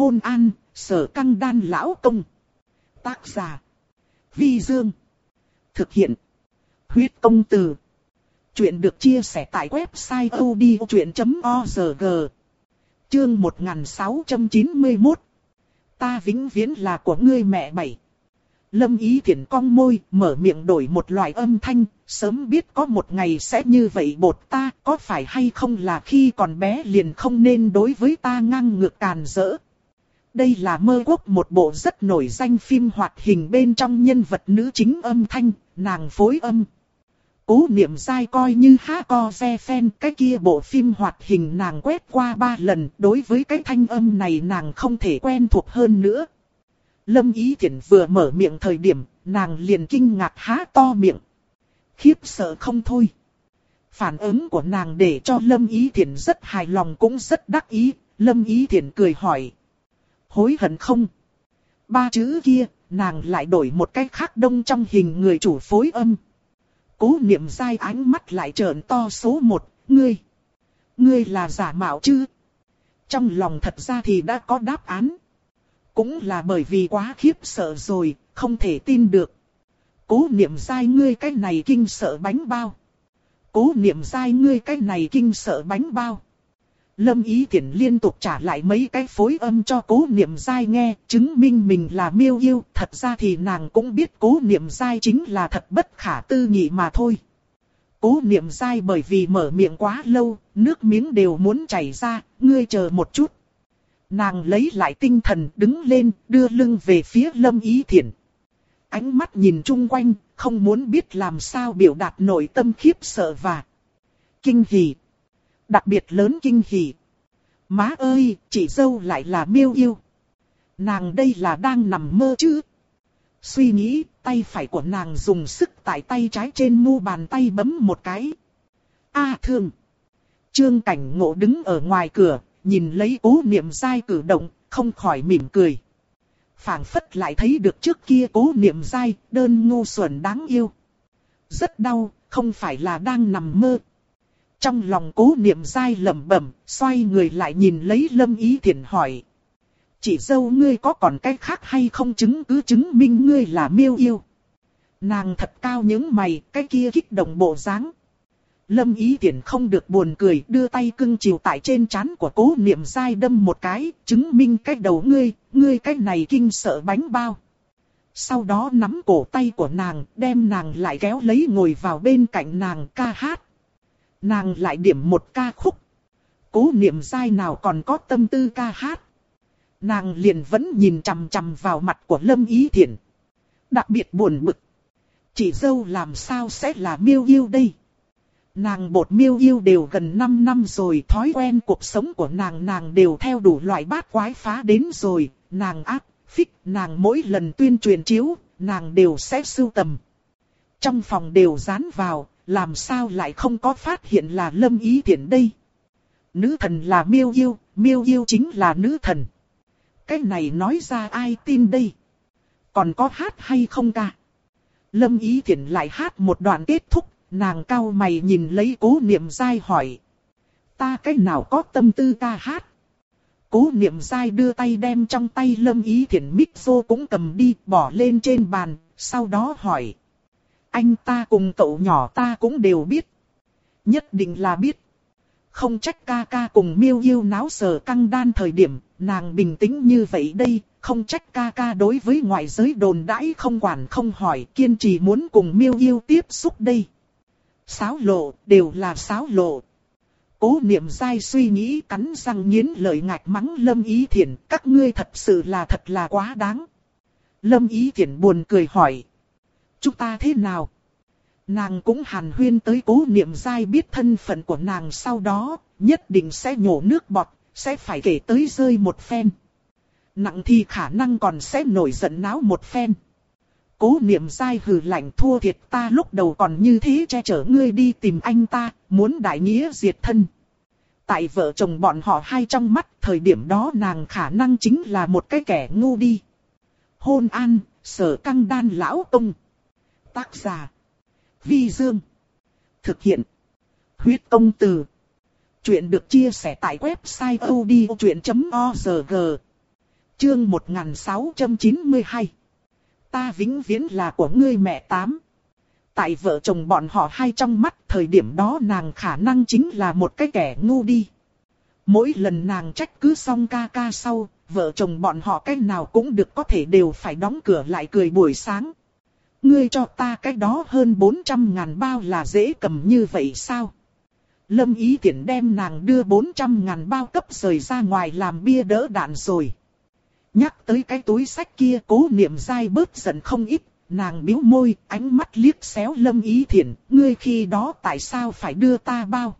Hôn an, sở căng đan lão công. Tác giả. Vi Dương. Thực hiện. Huyết công từ. Chuyện được chia sẻ tại website odchuyện.org. Chương 1691. Ta vĩnh viễn là của ngươi mẹ bảy. Lâm ý thiện cong môi, mở miệng đổi một loại âm thanh, sớm biết có một ngày sẽ như vậy bột ta, có phải hay không là khi còn bé liền không nên đối với ta ngang ngược càn rỡ. Đây là mơ quốc một bộ rất nổi danh phim hoạt hình bên trong nhân vật nữ chính âm thanh, nàng phối âm. Cố niệm dai coi như há co ve phen cái kia bộ phim hoạt hình nàng quét qua ba lần, đối với cái thanh âm này nàng không thể quen thuộc hơn nữa. Lâm Ý Thiển vừa mở miệng thời điểm, nàng liền kinh ngạc há to miệng. Khiếp sợ không thôi. Phản ứng của nàng để cho Lâm Ý Thiển rất hài lòng cũng rất đắc ý. Lâm Ý Thiển cười hỏi. Hối hận không? Ba chữ kia, nàng lại đổi một cách khác đông trong hình người chủ phối âm. Cố niệm dai ánh mắt lại trợn to số một, ngươi. Ngươi là giả mạo chứ? Trong lòng thật ra thì đã có đáp án. Cũng là bởi vì quá khiếp sợ rồi, không thể tin được. Cố niệm dai ngươi cái này kinh sợ bánh bao. Cố niệm dai ngươi cái này kinh sợ bánh bao. Lâm Ý Thiển liên tục trả lại mấy cái phối âm cho cố niệm dai nghe, chứng minh mình là miêu yêu, thật ra thì nàng cũng biết cố niệm dai chính là thật bất khả tư nghị mà thôi. Cố niệm dai bởi vì mở miệng quá lâu, nước miếng đều muốn chảy ra, ngươi chờ một chút. Nàng lấy lại tinh thần đứng lên, đưa lưng về phía Lâm Ý Thiển. Ánh mắt nhìn chung quanh, không muốn biết làm sao biểu đạt nội tâm khiếp sợ và kinh hỉ. Đặc biệt lớn kinh hỉ. Má ơi, chị dâu lại là miêu yêu. Nàng đây là đang nằm mơ chứ. Suy nghĩ, tay phải của nàng dùng sức tại tay trái trên mu bàn tay bấm một cái. A thương. Trương cảnh ngộ đứng ở ngoài cửa, nhìn lấy cố niệm dai cử động, không khỏi mỉm cười. phảng phất lại thấy được trước kia cố niệm dai, đơn ngu xuẩn đáng yêu. Rất đau, không phải là đang nằm mơ. Trong lòng cố niệm dai lẩm bẩm, xoay người lại nhìn lấy lâm ý thiện hỏi. Chị dâu ngươi có còn cái khác hay không chứng cứ chứng minh ngươi là miêu yêu. Nàng thật cao những mày, cái kia kích động bộ dáng. Lâm ý tiện không được buồn cười đưa tay cưng chiều tại trên trán của cố niệm dai đâm một cái, chứng minh cái đầu ngươi, ngươi cái này kinh sợ bánh bao. Sau đó nắm cổ tay của nàng, đem nàng lại kéo lấy ngồi vào bên cạnh nàng ca hát. Nàng lại điểm một ca khúc. Cố niệm sai nào còn có tâm tư ca hát. Nàng liền vẫn nhìn chằm chằm vào mặt của Lâm Ý Thiển. Đặc biệt buồn bực. Chị dâu làm sao sẽ là miêu yêu đây? Nàng bột miêu yêu đều gần 5 năm rồi, thói quen cuộc sống của nàng nàng đều theo đủ loại bát quái phá đến rồi, nàng ác, phích, nàng mỗi lần tuyên truyền chiếu, nàng đều sẽ sưu tầm. Trong phòng đều dán vào, làm sao lại không có phát hiện là lâm ý thiện đây. Nữ thần là miêu yêu, miêu yêu chính là nữ thần. Cái này nói ra ai tin đây? Còn có hát hay không cả? Lâm ý thiện lại hát một đoạn kết thúc, Nàng cao mày nhìn lấy cố niệm dai hỏi. Ta cách nào có tâm tư ca hát? Cố niệm dai đưa tay đem trong tay lâm ý thiện mix vô cũng cầm đi bỏ lên trên bàn, sau đó hỏi. Anh ta cùng cậu nhỏ ta cũng đều biết. Nhất định là biết. Không trách ca ca cùng miêu yêu náo sờ căng đan thời điểm, nàng bình tĩnh như vậy đây, không trách ca ca đối với ngoại giới đồn đãi không quản không hỏi, kiên trì muốn cùng miêu yêu tiếp xúc đây. Sáo lộ, đều là sáo lộ. Cố niệm dai suy nghĩ cắn răng nghiến lợi ngạch mắng Lâm Ý Thiển, các ngươi thật sự là thật là quá đáng. Lâm Ý Thiển buồn cười hỏi. Chúng ta thế nào? Nàng cũng hàn huyên tới cố niệm dai biết thân phận của nàng sau đó, nhất định sẽ nhổ nước bọt, sẽ phải kể tới rơi một phen. Nặng thì khả năng còn sẽ nổi giận náo một phen. Cố niệm dai hừ lạnh thua thiệt ta lúc đầu còn như thế che chở ngươi đi tìm anh ta, muốn đại nghĩa diệt thân. Tại vợ chồng bọn họ hai trong mắt, thời điểm đó nàng khả năng chính là một cái kẻ ngu đi. Hôn an, sở căng đan lão tông. Tác giả. Vi Dương. Thực hiện. Huyết công từ. Chuyện được chia sẻ tại website odchuyện.org. Chương 1692 Ta vĩnh viễn là của ngươi mẹ tám. Tại vợ chồng bọn họ hai trong mắt thời điểm đó nàng khả năng chính là một cái kẻ ngu đi. Mỗi lần nàng trách cứ xong ca ca sau, vợ chồng bọn họ cái nào cũng được có thể đều phải đóng cửa lại cười buổi sáng. Ngươi cho ta cái đó hơn 400 ngàn bao là dễ cầm như vậy sao? Lâm ý tiện đem nàng đưa 400 ngàn bao cấp rời ra ngoài làm bia đỡ đạn rồi. Nhắc tới cái túi sách kia cố niệm dai bớt giận không ít, nàng biếu môi, ánh mắt liếc xéo lâm ý thiện, ngươi khi đó tại sao phải đưa ta bao?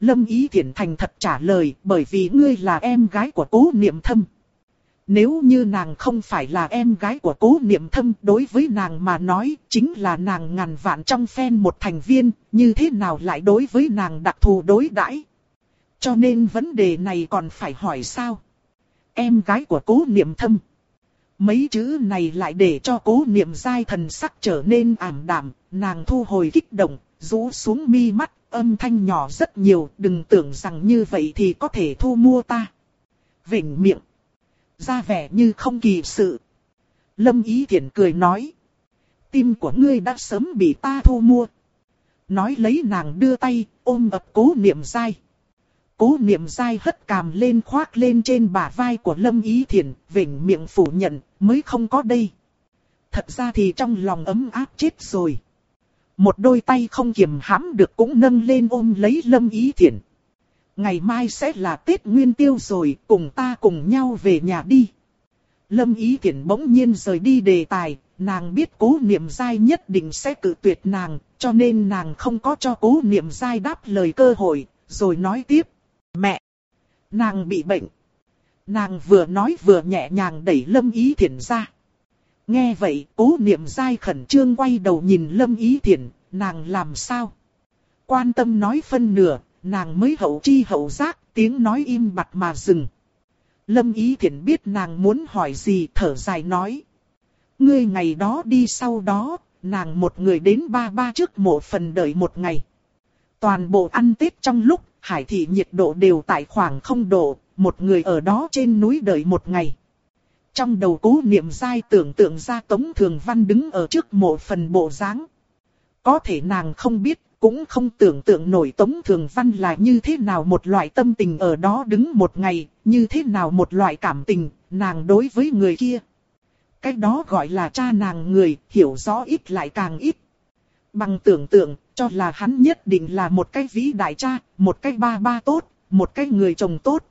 Lâm ý thiện thành thật trả lời, bởi vì ngươi là em gái của cố niệm thâm. Nếu như nàng không phải là em gái của cố niệm thâm đối với nàng mà nói chính là nàng ngàn vạn trong phen một thành viên, như thế nào lại đối với nàng đặc thù đối đãi Cho nên vấn đề này còn phải hỏi sao? Em gái của cố niệm thâm. Mấy chữ này lại để cho cố niệm dai thần sắc trở nên ảm đạm, nàng thu hồi kích động, rũ xuống mi mắt, âm thanh nhỏ rất nhiều, đừng tưởng rằng như vậy thì có thể thu mua ta. Vịnh miệng ra vẻ như không kỳ sự. Lâm Ý Thiển cười nói. Tim của ngươi đã sớm bị ta thu mua. Nói lấy nàng đưa tay, ôm ập cố niệm dai. Cố niệm dai hất cằm lên khoác lên trên bả vai của Lâm Ý Thiển, vỉnh miệng phủ nhận, mới không có đây. Thật ra thì trong lòng ấm áp chết rồi. Một đôi tay không kiềm hãm được cũng nâng lên ôm lấy Lâm Ý Thiển ngày mai sẽ là Tết Nguyên Tiêu rồi, cùng ta cùng nhau về nhà đi. Lâm Ý Thiển bỗng nhiên rời đi đề tài, nàng biết cố niệm dai nhất định sẽ cự tuyệt nàng, cho nên nàng không có cho cố niệm dai đáp lời cơ hội, rồi nói tiếp. Mẹ! Nàng bị bệnh. Nàng vừa nói vừa nhẹ nhàng đẩy Lâm Ý Thiển ra. Nghe vậy, cố niệm dai khẩn trương quay đầu nhìn Lâm Ý Thiển, nàng làm sao? Quan tâm nói phân nửa, nàng mới hậu chi hậu giác, tiếng nói im bặt mà dừng. Lâm Ý Thiển biết nàng muốn hỏi gì thở dài nói. Ngươi ngày đó đi sau đó, nàng một người đến ba ba trước mộ phần đợi một ngày. Toàn bộ ăn Tết trong lúc, hải thị nhiệt độ đều tại khoảng không độ, một người ở đó trên núi đợi một ngày. Trong đầu cố niệm dai tưởng tượng ra Tống Thường Văn đứng ở trước mộ phần bộ dáng Có thể nàng không biết cũng không tưởng tượng nổi Tống Thường Văn là như thế nào một loại tâm tình ở đó đứng một ngày, như thế nào một loại cảm tình, nàng đối với người kia. Cái đó gọi là cha nàng người, hiểu rõ ít lại càng ít. Bằng tưởng tượng, cho là hắn nhất định là một cái vĩ đại cha, một cái ba ba tốt, một cái người chồng tốt.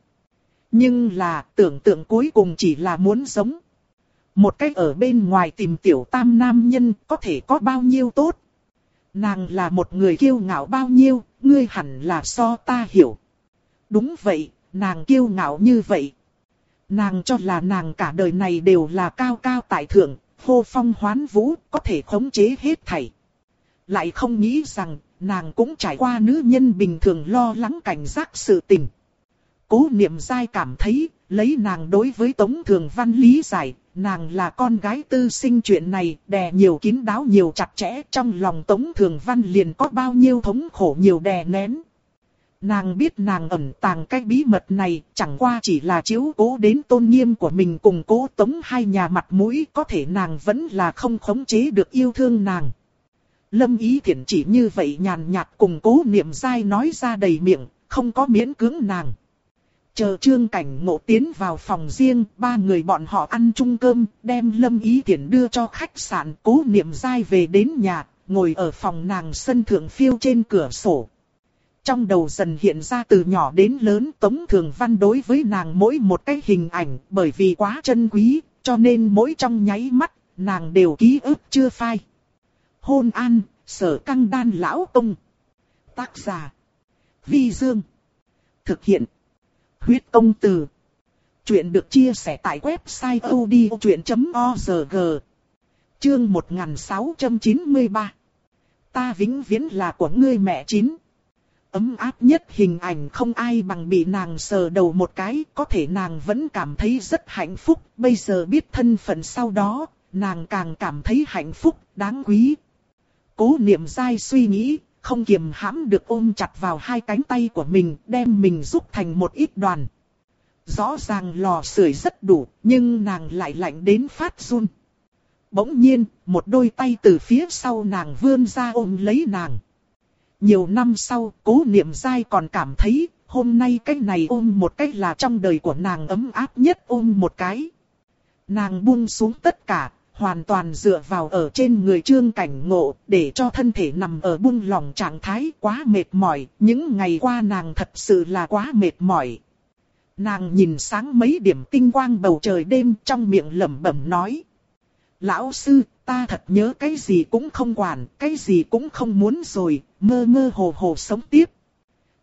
Nhưng là tưởng tượng cuối cùng chỉ là muốn sống Một cái ở bên ngoài tìm tiểu tam nam nhân có thể có bao nhiêu tốt. Nàng là một người kiêu ngạo bao nhiêu, ngươi hẳn là so ta hiểu. Đúng vậy, nàng kiêu ngạo như vậy. Nàng cho là nàng cả đời này đều là cao cao tại thượng, hô phong hoán vũ, có thể khống chế hết thảy. Lại không nghĩ rằng, nàng cũng trải qua nữ nhân bình thường lo lắng cảnh giác sự tình. Cố niệm dai cảm thấy, lấy nàng đối với Tống Thường Văn lý giải, nàng là con gái tư sinh chuyện này, đè nhiều kín đáo nhiều chặt chẽ, trong lòng Tống Thường Văn liền có bao nhiêu thống khổ nhiều đè nén. Nàng biết nàng ẩn tàng cái bí mật này, chẳng qua chỉ là chiếu cố đến tôn nghiêm của mình cùng cố tống hai nhà mặt mũi, có thể nàng vẫn là không khống chế được yêu thương nàng. Lâm Ý Thiển chỉ như vậy nhàn nhạt cùng cố niệm dai nói ra đầy miệng, không có miễn cưỡng nàng. Chờ trương cảnh ngộ tiến vào phòng riêng, ba người bọn họ ăn chung cơm, đem lâm ý tiện đưa cho khách sạn cố niệm dai về đến nhà, ngồi ở phòng nàng sân thượng phiêu trên cửa sổ. Trong đầu dần hiện ra từ nhỏ đến lớn Tống Thường Văn đối với nàng mỗi một cái hình ảnh bởi vì quá chân quý, cho nên mỗi trong nháy mắt, nàng đều ký ức chưa phai. Hôn an, sở căng đan lão tông. Tác giả. Vi Dương. Thực hiện. Huyết công từ. Chuyện được chia sẻ tại website odchuyện.org. Chương 1693. Ta vĩnh viễn là của ngươi mẹ chín. Ấm áp nhất hình ảnh không ai bằng bị nàng sờ đầu một cái, có thể nàng vẫn cảm thấy rất hạnh phúc, bây giờ biết thân phận sau đó, nàng càng cảm thấy hạnh phúc, đáng quý. Cố niệm dai suy nghĩ, không kiềm hãm được ôm chặt vào hai cánh tay của mình, đem mình giúp thành một ít đoàn. Rõ ràng lò sưởi rất đủ, nhưng nàng lại lạnh đến phát run. Bỗng nhiên, một đôi tay từ phía sau nàng vươn ra ôm lấy nàng. Nhiều năm sau, cố niệm dai còn cảm thấy, hôm nay cái này ôm một cái là trong đời của nàng ấm áp nhất ôm một cái. Nàng buông xuống tất cả, hoàn toàn dựa vào ở trên người trương cảnh ngộ, để cho thân thể nằm ở buông lỏng trạng thái quá mệt mỏi, những ngày qua nàng thật sự là quá mệt mỏi. Nàng nhìn sáng mấy điểm tinh quang bầu trời đêm trong miệng lẩm bẩm nói. Lão sư, ta thật nhớ cái gì cũng không quản, cái gì cũng không muốn rồi, mơ mơ hồ hồ sống tiếp.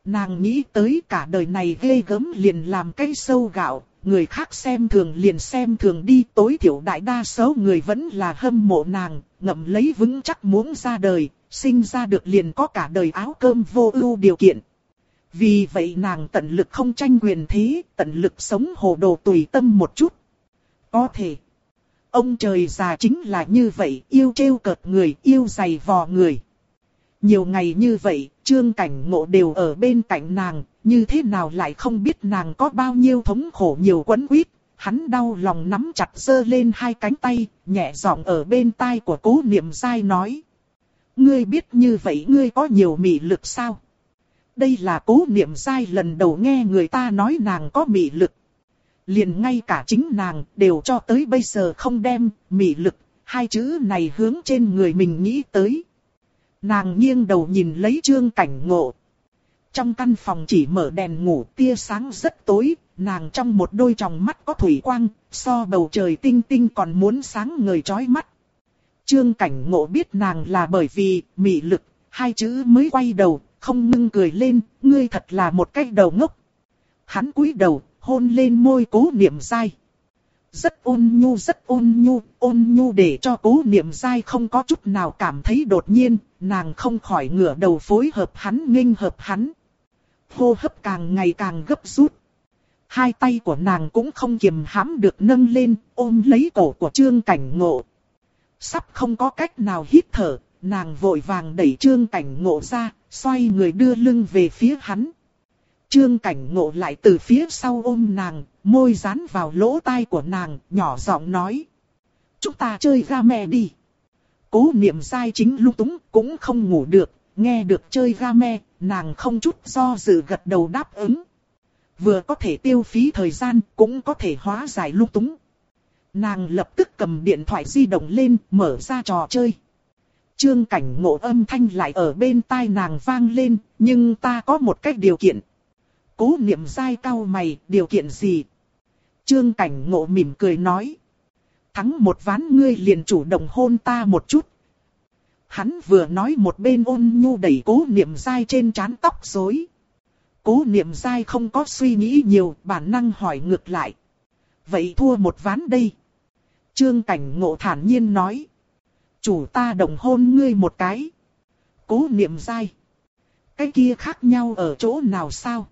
Nàng nghĩ tới cả đời này ghê gớm liền làm cây sâu gạo, người khác xem thường liền xem thường đi tối thiểu đại đa số người vẫn là hâm mộ nàng, ngậm lấy vững chắc muốn ra đời, sinh ra được liền có cả đời áo cơm vô ưu điều kiện. Vì vậy nàng tận lực không tranh quyền thế, tận lực sống hồ đồ tùy tâm một chút. Có thể. Ông trời già chính là như vậy, yêu trêu cợt người, yêu dày vò người. Nhiều ngày như vậy, trương cảnh ngộ đều ở bên cạnh nàng, như thế nào lại không biết nàng có bao nhiêu thống khổ nhiều quấn quýt. Hắn đau lòng nắm chặt giơ lên hai cánh tay, nhẹ giọng ở bên tai của cố niệm dai nói. Ngươi biết như vậy ngươi có nhiều mị lực sao? Đây là cố niệm dai lần đầu nghe người ta nói nàng có mị lực. Liền ngay cả chính nàng đều cho tới bây giờ không đem mị lực, hai chữ này hướng trên người mình nghĩ tới. Nàng nghiêng đầu nhìn lấy trương cảnh ngộ. Trong căn phòng chỉ mở đèn ngủ tia sáng rất tối, nàng trong một đôi tròng mắt có thủy quang, so bầu trời tinh tinh còn muốn sáng người chói mắt. Trương cảnh ngộ biết nàng là bởi vì mị lực, hai chữ mới quay đầu, không ngưng cười lên, ngươi thật là một cái đầu ngốc. Hắn cúi đầu, hôn lên môi cố niệm dai. Rất ôn nhu rất ôn nhu, ôn nhu để cho cố niệm dai không có chút nào cảm thấy đột nhiên, nàng không khỏi ngửa đầu phối hợp hắn nghênh hợp hắn. Hô hấp càng ngày càng gấp rút. Hai tay của nàng cũng không kiềm hãm được nâng lên, ôm lấy cổ của trương cảnh ngộ. Sắp không có cách nào hít thở, nàng vội vàng đẩy trương cảnh ngộ ra, xoay người đưa lưng về phía hắn. Trương cảnh ngộ lại từ phía sau ôm nàng, môi dán vào lỗ tai của nàng, nhỏ giọng nói. Chúng ta chơi ga mẹ đi. Cố niệm sai chính lúc túng, cũng không ngủ được, nghe được chơi ga me, nàng không chút do dự gật đầu đáp ứng. Vừa có thể tiêu phí thời gian, cũng có thể hóa giải lung túng. Nàng lập tức cầm điện thoại di động lên, mở ra trò chơi. Trương cảnh ngộ âm thanh lại ở bên tai nàng vang lên, nhưng ta có một cách điều kiện. Cố niệm dai cao mày, điều kiện gì? Trương cảnh ngộ mỉm cười nói. Thắng một ván ngươi liền chủ động hôn ta một chút. Hắn vừa nói một bên ôn nhu đẩy cố niệm dai trên trán tóc rối. Cố niệm dai không có suy nghĩ nhiều, bản năng hỏi ngược lại. Vậy thua một ván đây. Trương cảnh ngộ thản nhiên nói chủ ta đồng hôn ngươi một cái. Cố niệm dai. Cái kia khác nhau ở chỗ nào sao?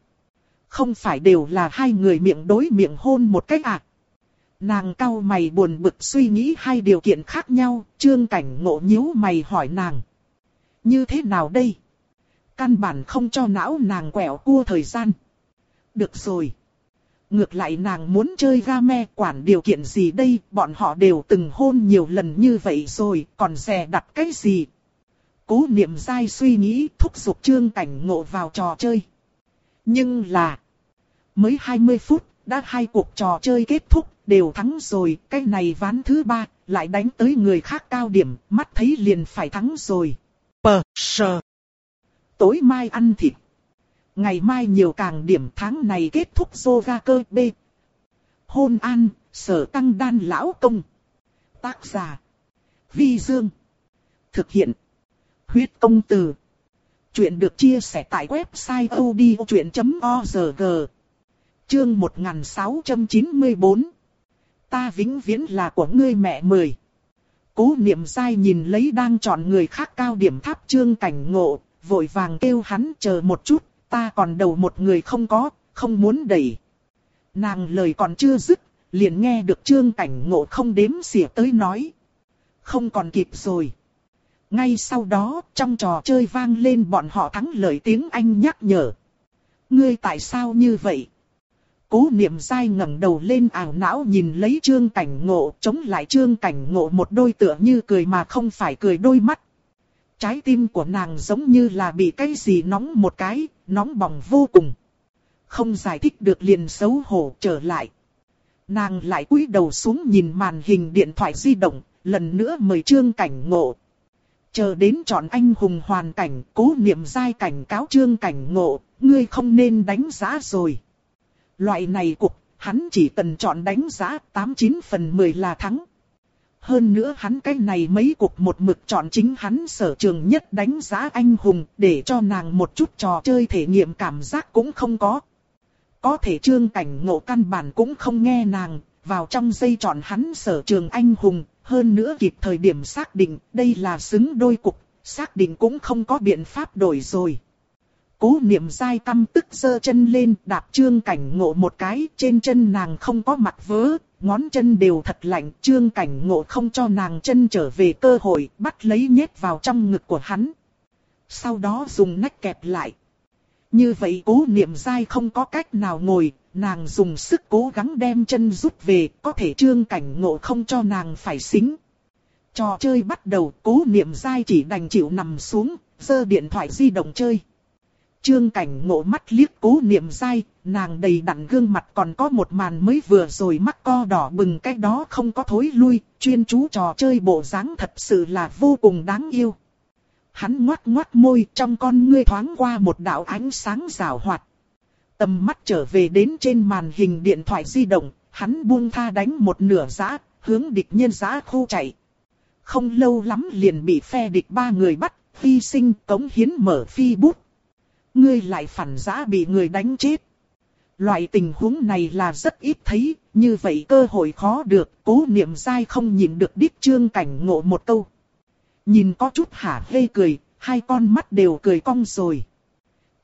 Không phải đều là hai người miệng đối miệng hôn một cách à? Nàng cau mày buồn bực suy nghĩ hai điều kiện khác nhau, trương cảnh ngộ nhíu mày hỏi nàng. Như thế nào đây? Căn bản không cho não nàng quẹo cua thời gian. Được rồi. Ngược lại nàng muốn chơi game quản điều kiện gì đây, bọn họ đều từng hôn nhiều lần như vậy rồi, còn dè đặt cái gì. Cố niệm dai suy nghĩ thúc giục trương cảnh ngộ vào trò chơi. Nhưng là, mới 20 phút, đã hai cuộc trò chơi kết thúc, đều thắng rồi, cái này ván thứ ba, lại đánh tới người khác cao điểm, mắt thấy liền phải thắng rồi. Pờ, sờ. Tối mai ăn thịt. Ngày mai nhiều càng điểm tháng này kết thúc yoga cơ B. Hôn an, sở tăng đan lão công. Tác giả. Vi Dương. Thực hiện. Huyết công từ. Chuyện được chia sẻ tại website odchuyện.org. Chương 1694. Ta vĩnh viễn là của ngươi mẹ mười. Cố niệm sai nhìn lấy đang chọn người khác cao điểm tháp trương cảnh ngộ, vội vàng kêu hắn chờ một chút, ta còn đầu một người không có, không muốn đẩy. Nàng lời còn chưa dứt, liền nghe được trương cảnh ngộ không đếm xỉa tới nói. Không còn kịp rồi. Ngay sau đó, trong trò chơi vang lên bọn họ thắng lời tiếng Anh nhắc nhở. Ngươi tại sao như vậy? Cố niệm dai ngẩng đầu lên ảo não nhìn lấy trương cảnh ngộ, chống lại trương cảnh ngộ một đôi tựa như cười mà không phải cười đôi mắt. Trái tim của nàng giống như là bị cái gì nóng một cái, nóng bỏng vô cùng. Không giải thích được liền xấu hổ trở lại. Nàng lại cúi đầu xuống nhìn màn hình điện thoại di động, lần nữa mời trương cảnh ngộ. Chờ đến chọn anh hùng hoàn cảnh, cố niệm dai cảnh cáo trương cảnh ngộ, ngươi không nên đánh giá rồi. Loại này cục, hắn chỉ cần chọn đánh giá 89 phần 10 là thắng. Hơn nữa hắn cái này mấy cục một mực chọn chính hắn sở trường nhất đánh giá anh hùng để cho nàng một chút trò chơi thể nghiệm cảm giác cũng không có. Có thể trương cảnh ngộ căn bản cũng không nghe nàng, vào trong dây chọn hắn sở trường anh hùng, hơn nữa kịp thời điểm xác định đây là xứng đôi cục, xác định cũng không có biện pháp đổi rồi. Cố niệm dai căm tức giơ chân lên đạp trương cảnh ngộ một cái trên chân nàng không có mặt vớ, ngón chân đều thật lạnh trương cảnh ngộ không cho nàng chân trở về cơ hội bắt lấy nhét vào trong ngực của hắn. Sau đó dùng nách kẹp lại. Như vậy cố niệm dai không có cách nào ngồi, nàng dùng sức cố gắng đem chân rút về, có thể trương cảnh ngộ không cho nàng phải xính. Trò chơi bắt đầu, cố niệm dai chỉ đành chịu nằm xuống, giơ điện thoại di động chơi. Trương cảnh ngộ mắt liếc cố niệm dai, nàng đầy đặn gương mặt còn có một màn mới vừa rồi mắt co đỏ bừng cái đó không có thối lui, chuyên chú trò chơi bộ dáng thật sự là vô cùng đáng yêu. Hắn ngoát ngoát môi trong con ngươi thoáng qua một đạo ánh sáng rào hoạt. Tầm mắt trở về đến trên màn hình điện thoại di động, hắn buông tha đánh một nửa giã, hướng địch nhân giã khu chạy. Không lâu lắm liền bị phe địch ba người bắt, phi sinh cống hiến mở phi bút. Ngươi lại phản giã bị người đánh chết. Loại tình huống này là rất ít thấy, như vậy cơ hội khó được, cố niệm dai không nhìn được đích trương cảnh ngộ một câu. Nhìn có chút hả hê cười, hai con mắt đều cười cong rồi.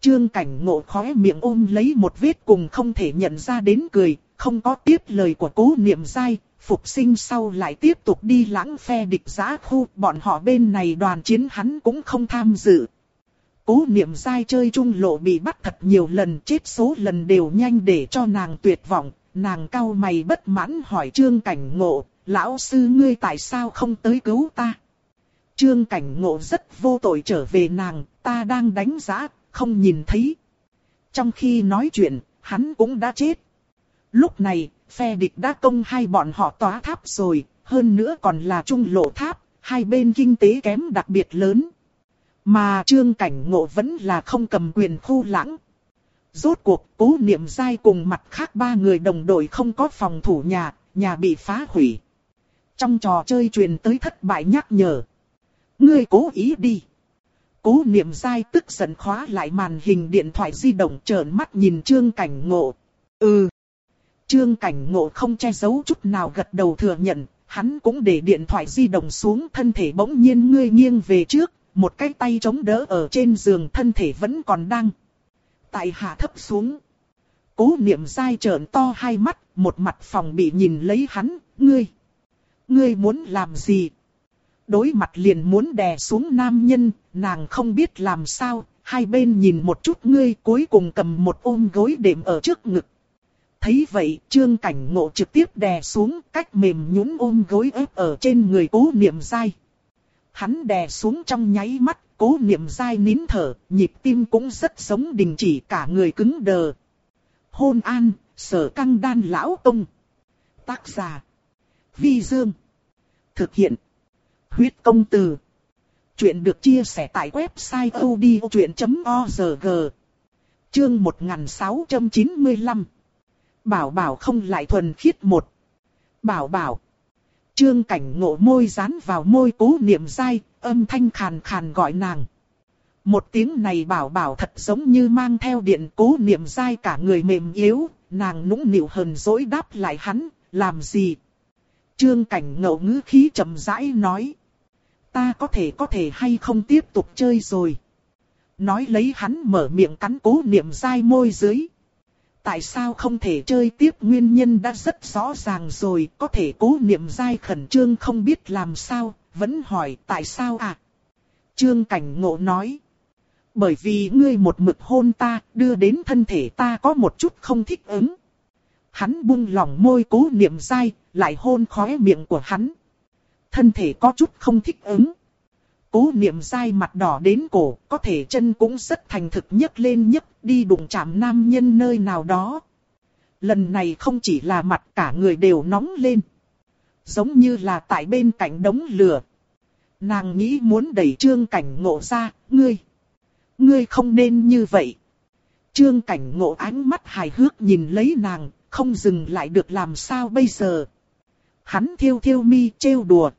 Trương cảnh ngộ khóe miệng ôm lấy một vết cùng không thể nhận ra đến cười, không có tiếp lời của cố niệm dai, phục sinh sau lại tiếp tục đi lãng phe địch giã khu, bọn họ bên này đoàn chiến hắn cũng không tham dự. Cố niệm dai chơi trung lộ bị bắt thật nhiều lần chết số lần đều nhanh để cho nàng tuyệt vọng, nàng cau mày bất mãn hỏi trương cảnh ngộ, lão sư ngươi tại sao không tới cứu ta? Trương cảnh ngộ rất vô tội trở về nàng, ta đang đánh giá, không nhìn thấy. Trong khi nói chuyện, hắn cũng đã chết. Lúc này, phe địch đã công hai bọn họ tỏa tháp rồi, hơn nữa còn là trung lộ tháp, hai bên kinh tế kém đặc biệt lớn. Mà trương cảnh ngộ vẫn là không cầm quyền khu lãng. Rốt cuộc, cố niệm dai cùng mặt khác ba người đồng đội không có phòng thủ nhà, nhà bị phá hủy. Trong trò chơi truyền tới thất bại nhắc nhở. Ngươi cố ý đi. Cố niệm dai tức giận khóa lại màn hình điện thoại di động trợn mắt nhìn trương cảnh ngộ. Ừ. Trương cảnh ngộ không che giấu chút nào gật đầu thừa nhận, hắn cũng để điện thoại di động xuống thân thể bỗng nhiên ngươi nghiêng về trước, một cái tay chống đỡ ở trên giường thân thể vẫn còn đang. Tại hạ thấp xuống. Cố niệm dai trợn to hai mắt, một mặt phòng bị nhìn lấy hắn, ngươi. Ngươi muốn làm gì? Đối mặt liền muốn đè xuống nam nhân, nàng không biết làm sao, hai bên nhìn một chút ngươi cuối cùng cầm một ôm gối đệm ở trước ngực. Thấy vậy, trương cảnh ngộ trực tiếp đè xuống cách mềm nhũn ôm gối ép ở trên người cố niệm dai. Hắn đè xuống trong nháy mắt, cố niệm dai nín thở, nhịp tim cũng rất sống đình chỉ cả người cứng đờ. Hôn an, sở căng đan lão tông. Tác giả. Vi Dương. Thực hiện. Huyết công từ. Chuyện được chia sẻ tại website odchuyện.org. Chương 1695. Bảo bảo không lại thuần khiết một. Bảo bảo. Trương cảnh ngộ môi dán vào môi cố niệm dai, âm thanh khàn khàn gọi nàng. Một tiếng này bảo bảo thật giống như mang theo điện cố niệm dai cả người mềm yếu, nàng nũng nịu hờn dỗi đáp lại hắn, làm gì? Trương cảnh ngộ ngữ khí trầm rãi nói ta có thể có thể hay không tiếp tục chơi rồi. Nói lấy hắn mở miệng cắn cố niệm dai môi dưới. Tại sao không thể chơi tiếp nguyên nhân đã rất rõ ràng rồi, có thể cố niệm dai khẩn trương không biết làm sao, vẫn hỏi tại sao à? Trương Cảnh Ngộ nói. Bởi vì ngươi một mực hôn ta, đưa đến thân thể ta có một chút không thích ứng. hắn buông lỏng môi cố niệm dai, lại hôn khóe miệng của hắn. Thân thể có chút không thích ứng. Cố niệm dai mặt đỏ đến cổ, có thể chân cũng rất thành thực nhấc lên nhấc đi đụng chạm nam nhân nơi nào đó. Lần này không chỉ là mặt cả người đều nóng lên. Giống như là tại bên cạnh đống lửa. Nàng nghĩ muốn đẩy trương cảnh ngộ ra, ngươi. Ngươi không nên như vậy. Trương cảnh ngộ ánh mắt hài hước nhìn lấy nàng, không dừng lại được làm sao bây giờ. Hắn thiêu thiêu mi trêu đùa.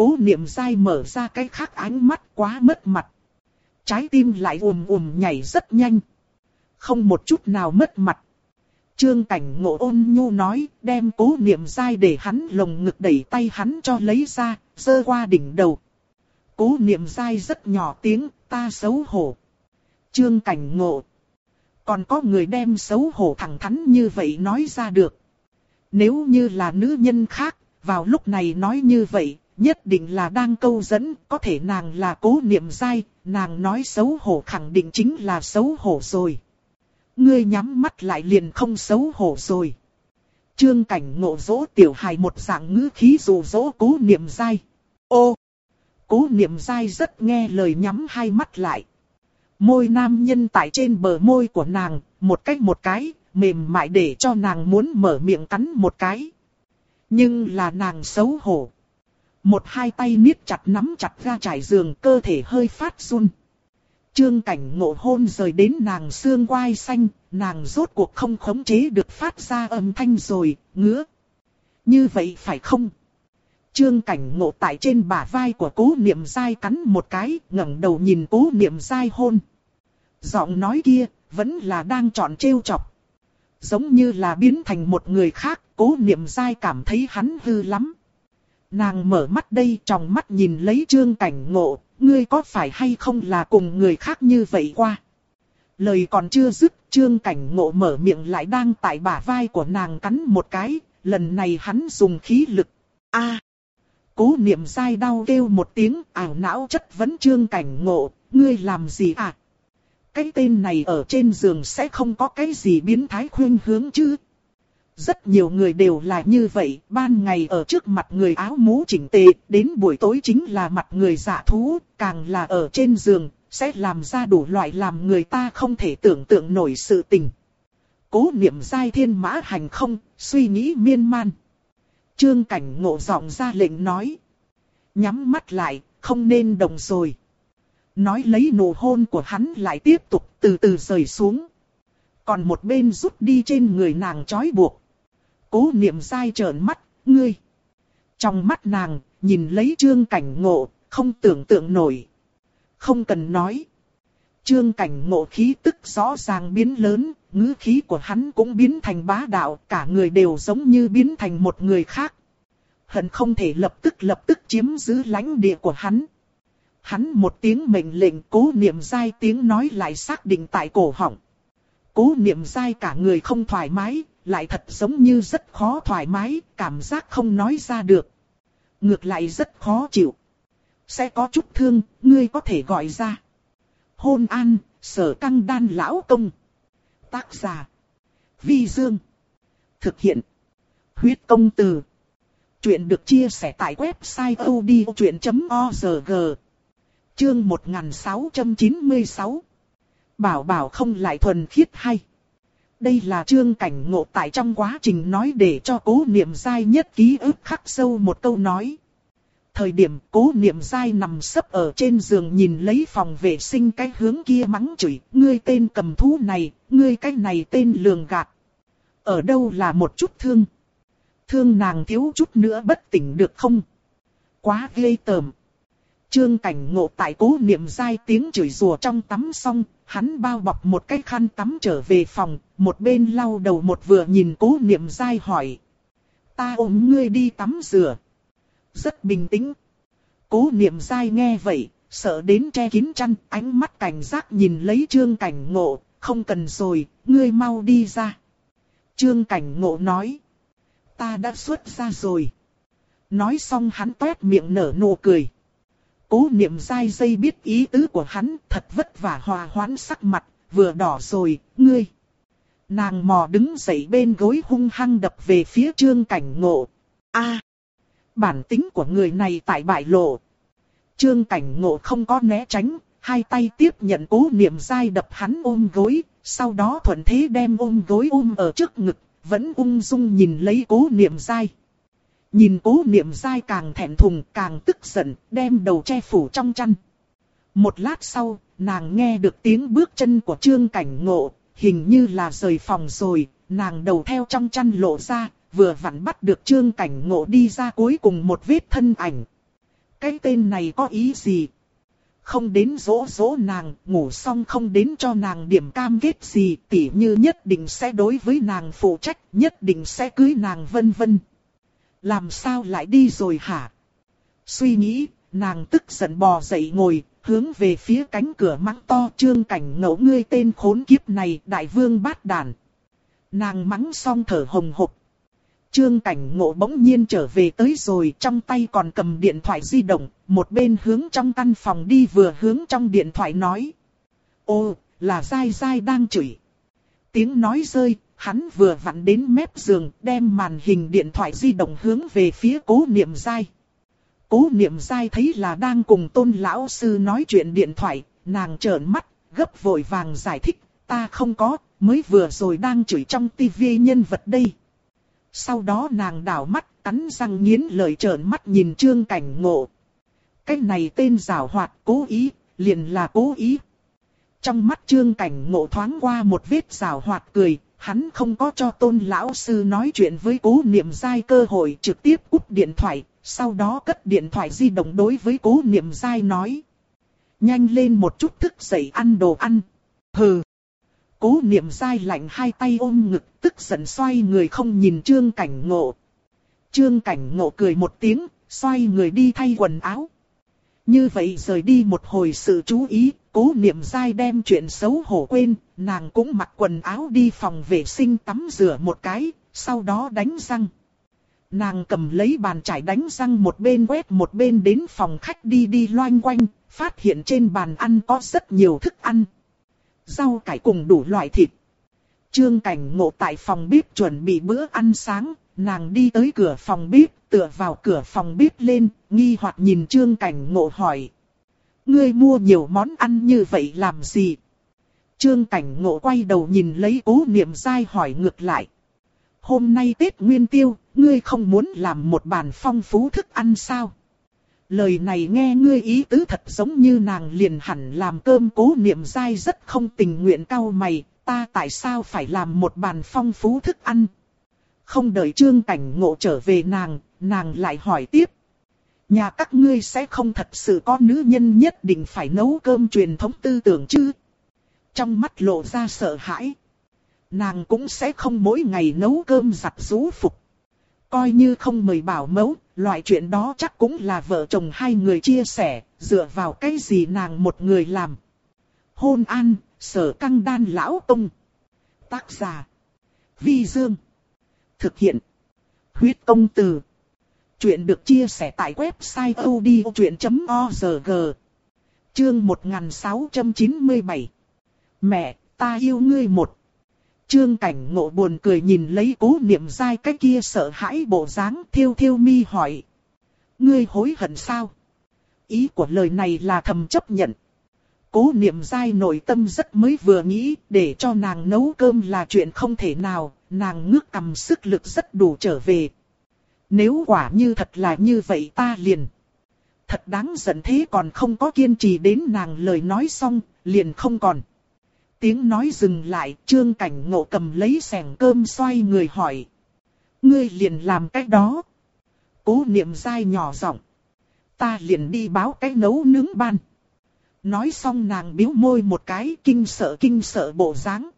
Cố niệm dai mở ra cái khác ánh mắt quá mất mặt. Trái tim lại ùm ùm nhảy rất nhanh. Không một chút nào mất mặt. Trương cảnh ngộ ôn nhu nói, đem cố niệm dai để hắn lồng ngực đẩy tay hắn cho lấy ra, dơ qua đỉnh đầu. Cố niệm dai rất nhỏ tiếng, ta xấu hổ. Trương cảnh ngộ. Còn có người đem xấu hổ thẳng thắn như vậy nói ra được. Nếu như là nữ nhân khác, vào lúc này nói như vậy, nhất định là đang câu dẫn, có thể nàng là cố niệm dai, nàng nói xấu hổ khẳng định chính là xấu hổ rồi. Ngươi nhắm mắt lại liền không xấu hổ rồi. Trương cảnh ngộ dỗ tiểu hài một dạng ngữ khí dù dỗ cố niệm dai. Ô! Cố niệm dai rất nghe lời nhắm hai mắt lại. Môi nam nhân tại trên bờ môi của nàng, một cách một cái, mềm mại để cho nàng muốn mở miệng cắn một cái. Nhưng là nàng xấu hổ. Một hai tay niết chặt nắm chặt ga trải giường cơ thể hơi phát run. Trương cảnh ngộ hôn rời đến nàng xương quai xanh, nàng rốt cuộc không khống chế được phát ra âm thanh rồi, ngứa. Như vậy phải không? Trương cảnh ngộ tại trên bả vai của cố niệm dai cắn một cái, ngẩng đầu nhìn cố niệm dai hôn. Giọng nói kia, vẫn là đang chọn trêu chọc. Giống như là biến thành một người khác, cố niệm dai cảm thấy hắn hư lắm. Nàng mở mắt đây trong mắt nhìn lấy trương cảnh ngộ, ngươi có phải hay không là cùng người khác như vậy qua. Lời còn chưa dứt, trương cảnh ngộ mở miệng lại đang tại bả vai của nàng cắn một cái, lần này hắn dùng khí lực. a Cố niệm dai đau kêu một tiếng ảo não chất vấn trương cảnh ngộ, ngươi làm gì à? Cái tên này ở trên giường sẽ không có cái gì biến thái khuyên hướng chứ? Rất nhiều người đều là như vậy, ban ngày ở trước mặt người áo mũ chỉnh tề, đến buổi tối chính là mặt người giả thú, càng là ở trên giường, sẽ làm ra đủ loại làm người ta không thể tưởng tượng nổi sự tình. Cố niệm giai thiên mã hành không, suy nghĩ miên man. Trương cảnh ngộ giọng ra lệnh nói. Nhắm mắt lại, không nên đồng rồi. Nói lấy nụ hôn của hắn lại tiếp tục từ từ rời xuống. Còn một bên rút đi trên người nàng trói buộc. Cố niệm dai trợn mắt, ngươi. Trong mắt nàng, nhìn lấy trương cảnh ngộ, không tưởng tượng nổi. Không cần nói. Trương cảnh ngộ khí tức rõ ràng biến lớn, ngữ khí của hắn cũng biến thành bá đạo, cả người đều giống như biến thành một người khác. Hận không thể lập tức lập tức chiếm giữ lãnh địa của hắn. Hắn một tiếng mệnh lệnh cố niệm dai tiếng nói lại xác định tại cổ họng. Cố niệm dai cả người không thoải mái, lại thật giống như rất khó thoải mái, cảm giác không nói ra được. Ngược lại rất khó chịu. Sẽ có chút thương, ngươi có thể gọi ra. Hôn an, sở căng đan lão công. Tác giả. Vi Dương. Thực hiện. Huyết công từ. Chuyện được chia sẻ tại website odchuyện.org. Chương 1696. Bảo bảo không lại thuần khiết hay. Đây là chương cảnh ngộ tại trong quá trình nói để cho cố niệm dai nhất ký ức khắc sâu một câu nói. Thời điểm cố niệm dai nằm sấp ở trên giường nhìn lấy phòng vệ sinh cái hướng kia mắng chửi, ngươi tên cầm thú này, ngươi cái này tên lường gạt. Ở đâu là một chút thương? Thương nàng thiếu chút nữa bất tỉnh được không? Quá ghê tởm. Trương cảnh ngộ tại cố niệm dai tiếng chửi rủa trong tắm xong, hắn bao bọc một cái khăn tắm trở về phòng, một bên lau đầu một vừa nhìn cố niệm dai hỏi. Ta ôm ngươi đi tắm rửa. Rất bình tĩnh. Cố niệm dai nghe vậy, sợ đến che kín chăn, ánh mắt cảnh giác nhìn lấy trương cảnh ngộ, không cần rồi, ngươi mau đi ra. Trương cảnh ngộ nói. Ta đã xuất ra rồi. Nói xong hắn tuét miệng nở nụ cười. Cố niệm dai dây biết ý tứ của hắn thật vất vả hòa hoãn sắc mặt, vừa đỏ rồi, ngươi. Nàng mò đứng dậy bên gối hung hăng đập về phía trương cảnh ngộ. a bản tính của người này tại bại lộ. Trương cảnh ngộ không có né tránh, hai tay tiếp nhận cố niệm dai đập hắn ôm gối, sau đó thuận thế đem ôm gối ôm ở trước ngực, vẫn ung dung nhìn lấy cố niệm dai. Nhìn cố niệm dai càng thẹn thùng càng tức giận, đem đầu che phủ trong chăn. Một lát sau, nàng nghe được tiếng bước chân của trương cảnh ngộ, hình như là rời phòng rồi, nàng đầu theo trong chăn lộ ra, vừa vặn bắt được trương cảnh ngộ đi ra cuối cùng một vết thân ảnh. Cái tên này có ý gì? Không đến dỗ dỗ nàng, ngủ xong không đến cho nàng điểm cam kết gì, tỉ như nhất định sẽ đối với nàng phụ trách, nhất định sẽ cưới nàng vân vân. Làm sao lại đi rồi hả? Suy nghĩ, nàng tức giận bò dậy ngồi, hướng về phía cánh cửa mắng to trương cảnh ngẫu ngươi tên khốn kiếp này đại vương bát đàn. Nàng mắng xong thở hồng hộc. Trương cảnh ngộ bỗng nhiên trở về tới rồi trong tay còn cầm điện thoại di động, một bên hướng trong căn phòng đi vừa hướng trong điện thoại nói. Ô, là dai dai đang chửi. Tiếng nói rơi, hắn vừa vặn đến mép giường đem màn hình điện thoại di động hướng về phía cố niệm dai. Cố niệm dai thấy là đang cùng tôn lão sư nói chuyện điện thoại, nàng trợn mắt, gấp vội vàng giải thích, ta không có, mới vừa rồi đang chửi trong tivi nhân vật đây. Sau đó nàng đảo mắt, cắn răng nghiến lời trợn mắt nhìn trương cảnh ngộ. Cái này tên rào hoạt cố ý, liền là cố ý. Trong mắt trương cảnh ngộ thoáng qua một vết rào hoạt cười, hắn không có cho tôn lão sư nói chuyện với cố niệm dai cơ hội trực tiếp cúp điện thoại, sau đó cất điện thoại di động đối với cố niệm dai nói. Nhanh lên một chút thức dậy ăn đồ ăn. Hừ. Cố niệm dai lạnh hai tay ôm ngực tức giận xoay người không nhìn trương cảnh ngộ. Trương cảnh ngộ cười một tiếng, xoay người đi thay quần áo. Như vậy rời đi một hồi sự chú ý, cố niệm dai đem chuyện xấu hổ quên, nàng cũng mặc quần áo đi phòng vệ sinh tắm rửa một cái, sau đó đánh răng. Nàng cầm lấy bàn chải đánh răng một bên quét một bên đến phòng khách đi đi loanh quanh, phát hiện trên bàn ăn có rất nhiều thức ăn. Rau cải cùng đủ loại thịt. Trương cảnh ngộ tại phòng bếp chuẩn bị bữa ăn sáng, nàng đi tới cửa phòng bếp, tựa vào cửa phòng bếp lên, nghi hoặc nhìn trương cảnh ngộ hỏi. Ngươi mua nhiều món ăn như vậy làm gì? Trương cảnh ngộ quay đầu nhìn lấy cố niệm dai hỏi ngược lại. Hôm nay Tết Nguyên Tiêu, ngươi không muốn làm một bàn phong phú thức ăn sao? Lời này nghe ngươi ý tứ thật giống như nàng liền hẳn làm cơm cố niệm dai rất không tình nguyện cao mày, ta tại sao phải làm một bàn phong phú thức ăn? Không đợi trương cảnh ngộ trở về nàng, nàng lại hỏi tiếp. Nhà các ngươi sẽ không thật sự có nữ nhân nhất định phải nấu cơm truyền thống tư tưởng chứ? Trong mắt lộ ra sợ hãi. Nàng cũng sẽ không mỗi ngày nấu cơm giặt rũ phục. Coi như không mời bảo mẫu, loại chuyện đó chắc cũng là vợ chồng hai người chia sẻ, dựa vào cái gì nàng một người làm. Hôn an, sở căng đan lão tông. Tác giả. Vi Dương. Thực hiện. Huyết công từ. Chuyện được chia sẻ tại website odchuyện.org. Chương 1697. Mẹ, ta yêu ngươi một. Trương cảnh ngộ buồn cười nhìn lấy cố niệm dai cái kia sợ hãi bộ dáng thiêu thiêu mi hỏi. Ngươi hối hận sao? Ý của lời này là thầm chấp nhận. Cố niệm dai nội tâm rất mới vừa nghĩ để cho nàng nấu cơm là chuyện không thể nào, nàng ngước cầm sức lực rất đủ trở về. Nếu quả như thật là như vậy ta liền. Thật đáng giận thế còn không có kiên trì đến nàng lời nói xong, liền không còn. Tiếng nói dừng lại, trương cảnh ngộ cầm lấy sẻng cơm xoay người hỏi. Ngươi liền làm cách đó. Cố niệm dai nhỏ giọng. Ta liền đi báo cái nấu nướng ban. Nói xong nàng biếu môi một cái kinh sợ kinh sợ bộ dáng.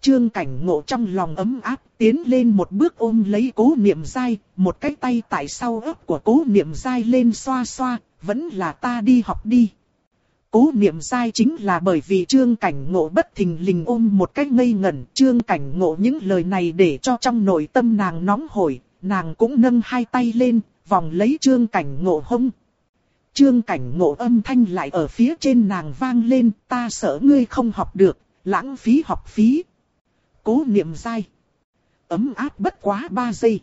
Trương cảnh ngộ trong lòng ấm áp tiến lên một bước ôm lấy cố niệm dai, một cái tay tại sau ớt của cố niệm dai lên xoa xoa, vẫn là ta đi học đi. Cố niệm dai chính là bởi vì trương cảnh ngộ bất thình lình ôm một cách ngây ngẩn. Trương cảnh ngộ những lời này để cho trong nội tâm nàng nóng hổi, nàng cũng nâng hai tay lên, vòng lấy trương cảnh ngộ hông. Trương cảnh ngộ âm thanh lại ở phía trên nàng vang lên, ta sợ ngươi không học được, lãng phí học phí. Cố niệm dai. Ấm áp bất quá 3 giây.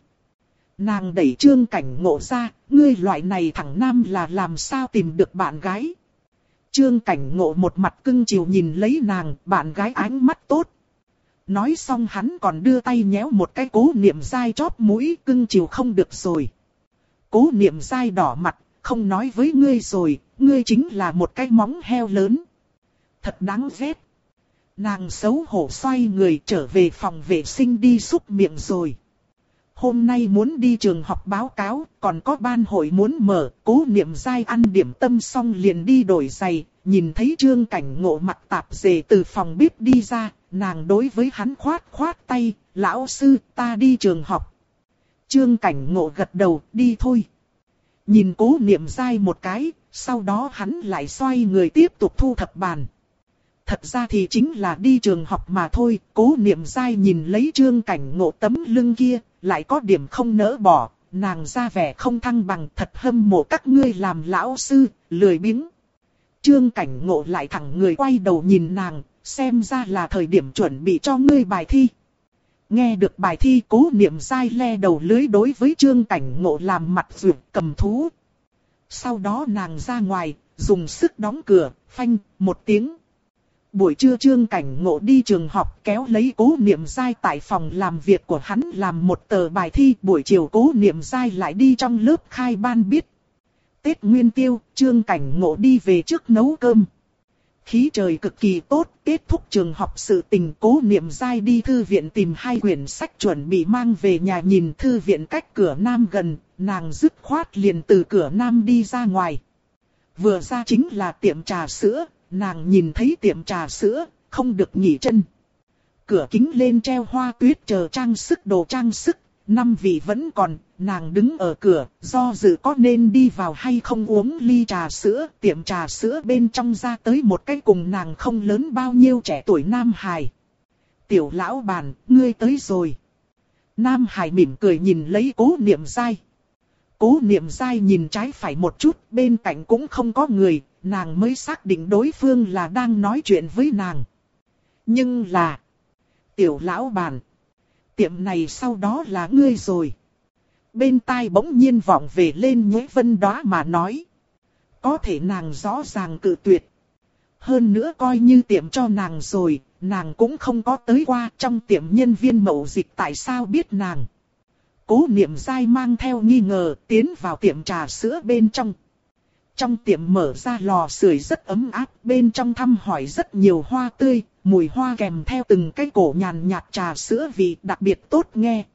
Nàng đẩy trương cảnh ngộ ra, ngươi loại này thằng nam là làm sao tìm được bạn gái. Trương cảnh ngộ một mặt cưng chiều nhìn lấy nàng, bạn gái ánh mắt tốt. Nói xong hắn còn đưa tay nhéo một cái cố niệm dai chóp mũi cưng chiều không được rồi. Cố niệm dai đỏ mặt, không nói với ngươi rồi, ngươi chính là một cái móng heo lớn. Thật đáng ghét. Nàng xấu hổ xoay người trở về phòng vệ sinh đi xúc miệng rồi. Hôm nay muốn đi trường học báo cáo, còn có ban hội muốn mở, cố niệm dai ăn điểm tâm xong liền đi đổi giày, nhìn thấy trương cảnh ngộ mặt tạp dề từ phòng bếp đi ra, nàng đối với hắn khoát khoát tay, lão sư ta đi trường học. Trương cảnh ngộ gật đầu, đi thôi. Nhìn cố niệm dai một cái, sau đó hắn lại xoay người tiếp tục thu thập bàn. Thật ra thì chính là đi trường học mà thôi, cố niệm dai nhìn lấy trương cảnh ngộ tấm lưng kia, lại có điểm không nỡ bỏ, nàng ra vẻ không thăng bằng thật hâm mộ các ngươi làm lão sư, lười biếng. Trương cảnh ngộ lại thẳng người quay đầu nhìn nàng, xem ra là thời điểm chuẩn bị cho ngươi bài thi. Nghe được bài thi cố niệm dai le đầu lưới đối với trương cảnh ngộ làm mặt vượt cầm thú. Sau đó nàng ra ngoài, dùng sức đóng cửa, phanh, một tiếng. Buổi trưa trương cảnh ngộ đi trường học kéo lấy cố niệm dai tại phòng làm việc của hắn làm một tờ bài thi. Buổi chiều cố niệm dai lại đi trong lớp khai ban biết. Tết Nguyên Tiêu, trương cảnh ngộ đi về trước nấu cơm. Khí trời cực kỳ tốt, kết thúc trường học sự tình cố niệm dai đi thư viện tìm hai quyển sách chuẩn bị mang về nhà nhìn thư viện cách cửa nam gần, nàng dứt khoát liền từ cửa nam đi ra ngoài. Vừa ra chính là tiệm trà sữa, nàng nhìn thấy tiệm trà sữa, không được nghỉ chân. Cửa kính lên treo hoa tuyết chờ trang sức đồ trang sức, năm vị vẫn còn, nàng đứng ở cửa, do dự có nên đi vào hay không uống ly trà sữa, tiệm trà sữa bên trong ra tới một cái cùng nàng không lớn bao nhiêu trẻ tuổi Nam Hải. Tiểu lão bàn, ngươi tới rồi. Nam Hải mỉm cười nhìn lấy cố niệm dai. Cố niệm dai nhìn trái phải một chút, bên cạnh cũng không có người, nàng mới xác định đối phương là đang nói chuyện với nàng. Nhưng là... Tiểu lão bàn. Tiệm này sau đó là ngươi rồi. Bên tai bỗng nhiên vọng về lên nhế vân đó mà nói. Có thể nàng rõ ràng cự tuyệt. Hơn nữa coi như tiệm cho nàng rồi, nàng cũng không có tới qua trong tiệm nhân viên mậu dịch tại sao biết nàng. Cố niệm dai mang theo nghi ngờ tiến vào tiệm trà sữa bên trong. Trong tiệm mở ra lò sưởi rất ấm áp, bên trong thăm hỏi rất nhiều hoa tươi, mùi hoa kèm theo từng cái cổ nhàn nhạt trà sữa vị đặc biệt tốt nghe.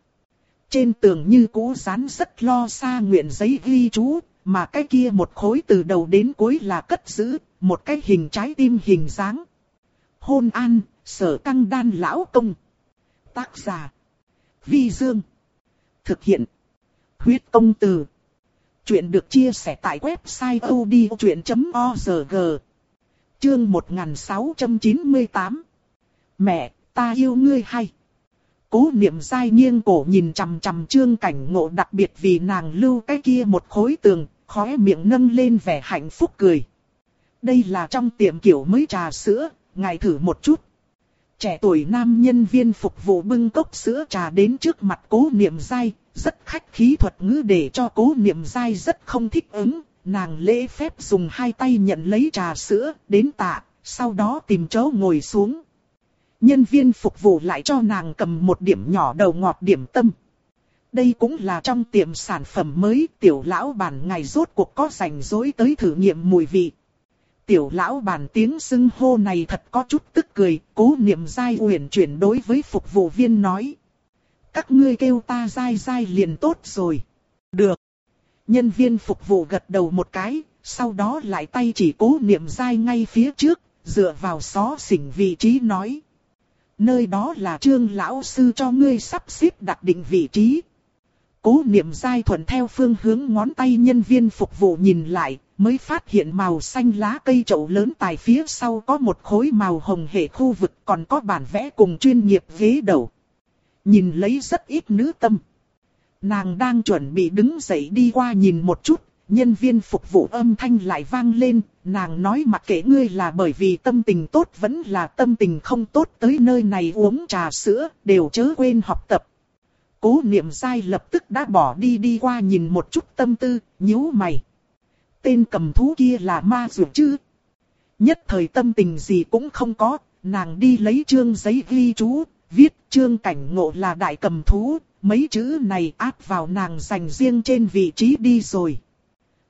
Trên tường như cũ dán rất lo xa nguyện giấy ghi chú, mà cái kia một khối từ đầu đến cuối là cất giữ, một cái hình trái tim hình dáng. Hôn an, sở căng đan lão công. Tác giả. Vi Dương. Thực hiện. Huyết công từ. Chuyện được chia sẻ tại website odchuyện.org. Chương 1698. Mẹ, ta yêu ngươi hay. Cố niệm dai nghiêng cổ nhìn chằm chằm trương cảnh ngộ đặc biệt vì nàng lưu cái kia một khối tường, khóe miệng nâng lên vẻ hạnh phúc cười. Đây là trong tiệm kiểu mới trà sữa, ngài thử một chút. Trẻ tuổi nam nhân viên phục vụ bưng cốc sữa trà đến trước mặt cố niệm dai, rất khách khí thuật ngữ để cho cố niệm dai rất không thích ứng. Nàng lễ phép dùng hai tay nhận lấy trà sữa, đến tạ, sau đó tìm chỗ ngồi xuống. Nhân viên phục vụ lại cho nàng cầm một điểm nhỏ đầu ngọt điểm tâm. Đây cũng là trong tiệm sản phẩm mới tiểu lão bản ngày rốt cuộc có rảnh rỗi tới thử nghiệm mùi vị. Tiểu lão bản tiếng xưng hô này thật có chút tức cười, cố niệm dai uyển chuyển đối với phục vụ viên nói. Các ngươi kêu ta dai dai liền tốt rồi. Được. Nhân viên phục vụ gật đầu một cái, sau đó lại tay chỉ cố niệm dai ngay phía trước, dựa vào xó xỉnh vị trí nói. Nơi đó là trương lão sư cho ngươi sắp xếp đặt định vị trí. Cố niệm dai thuận theo phương hướng ngón tay nhân viên phục vụ nhìn lại, mới phát hiện màu xanh lá cây chậu lớn tại phía sau có một khối màu hồng hệ khu vực còn có bản vẽ cùng chuyên nghiệp ghế đầu. Nhìn lấy rất ít nữ tâm. Nàng đang chuẩn bị đứng dậy đi qua nhìn một chút, nhân viên phục vụ âm thanh lại vang lên, nàng nói mặc kệ ngươi là bởi vì tâm tình tốt vẫn là tâm tình không tốt tới nơi này uống trà sữa, đều chớ quên học tập. Cố niệm sai lập tức đã bỏ đi đi qua nhìn một chút tâm tư, nhíu mày. Tên cầm thú kia là ma rượu chứ? Nhất thời tâm tình gì cũng không có, nàng đi lấy trương giấy ghi chú, viết trương cảnh ngộ là đại cầm thú, mấy chữ này áp vào nàng dành riêng trên vị trí đi rồi.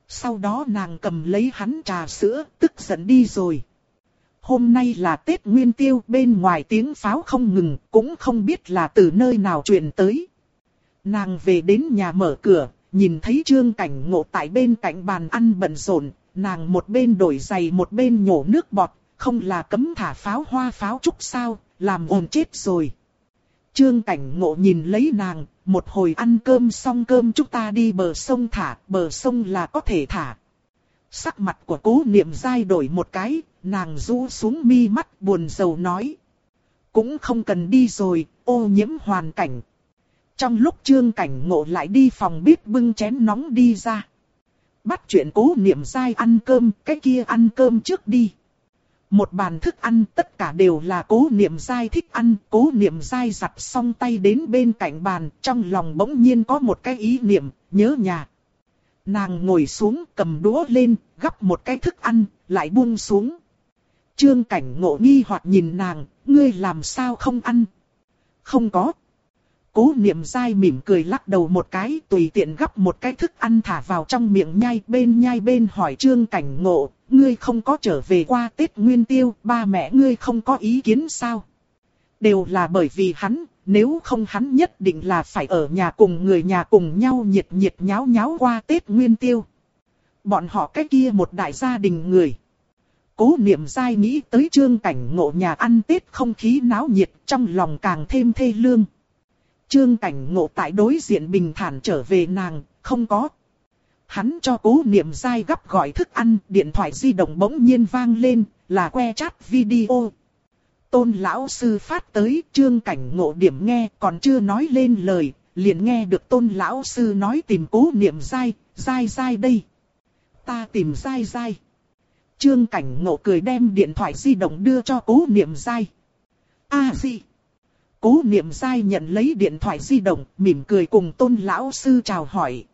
Sau đó nàng cầm lấy hắn trà sữa, tức giận đi rồi. Hôm nay là Tết Nguyên Tiêu, bên ngoài tiếng pháo không ngừng, cũng không biết là từ nơi nào truyền tới. Nàng về đến nhà mở cửa, nhìn thấy trương cảnh ngộ tại bên cạnh bàn ăn bận rộn, nàng một bên đổi giày một bên nhổ nước bọt, không là cấm thả pháo hoa pháo trúc sao, làm ồn chết rồi. Trương cảnh ngộ nhìn lấy nàng, một hồi ăn cơm xong cơm chúng ta đi bờ sông thả, bờ sông là có thể thả. Sắc mặt của cố niệm dai đổi một cái, nàng rũ xuống mi mắt buồn rầu nói. Cũng không cần đi rồi, ô nhiễm hoàn cảnh. Trong lúc trương cảnh ngộ lại đi phòng bếp bưng chén nóng đi ra. Bắt chuyện cố niệm dai ăn cơm, cái kia ăn cơm trước đi. Một bàn thức ăn tất cả đều là cố niệm dai thích ăn, cố niệm dai giặt xong tay đến bên cạnh bàn, trong lòng bỗng nhiên có một cái ý niệm, nhớ nhà. Nàng ngồi xuống cầm đũa lên, gắp một cái thức ăn, lại buông xuống. Trương cảnh ngộ nghi hoặc nhìn nàng, ngươi làm sao không ăn? Không có. Cố niệm dai mỉm cười lắc đầu một cái tùy tiện gắp một cái thức ăn thả vào trong miệng nhai bên nhai bên hỏi trương cảnh ngộ, ngươi không có trở về qua Tết Nguyên Tiêu, ba mẹ ngươi không có ý kiến sao? Đều là bởi vì hắn, nếu không hắn nhất định là phải ở nhà cùng người nhà cùng nhau nhiệt nhiệt nháo nháo qua Tết Nguyên Tiêu. Bọn họ cái kia một đại gia đình người. Cố niệm dai nghĩ tới trương cảnh ngộ nhà ăn Tết không khí náo nhiệt trong lòng càng thêm thê lương. Trương cảnh ngộ tại đối diện bình thản trở về nàng, không có. Hắn cho cố niệm dai gấp gọi thức ăn, điện thoại di động bỗng nhiên vang lên, là que chat video. Tôn lão sư phát tới, trương cảnh ngộ điểm nghe, còn chưa nói lên lời, liền nghe được tôn lão sư nói tìm cố niệm dai, dai dai đây. Ta tìm dai dai. Trương cảnh ngộ cười đem điện thoại di động đưa cho cố niệm dai. A gì? Cố niệm dai nhận lấy điện thoại di động, mỉm cười cùng tôn lão sư chào hỏi.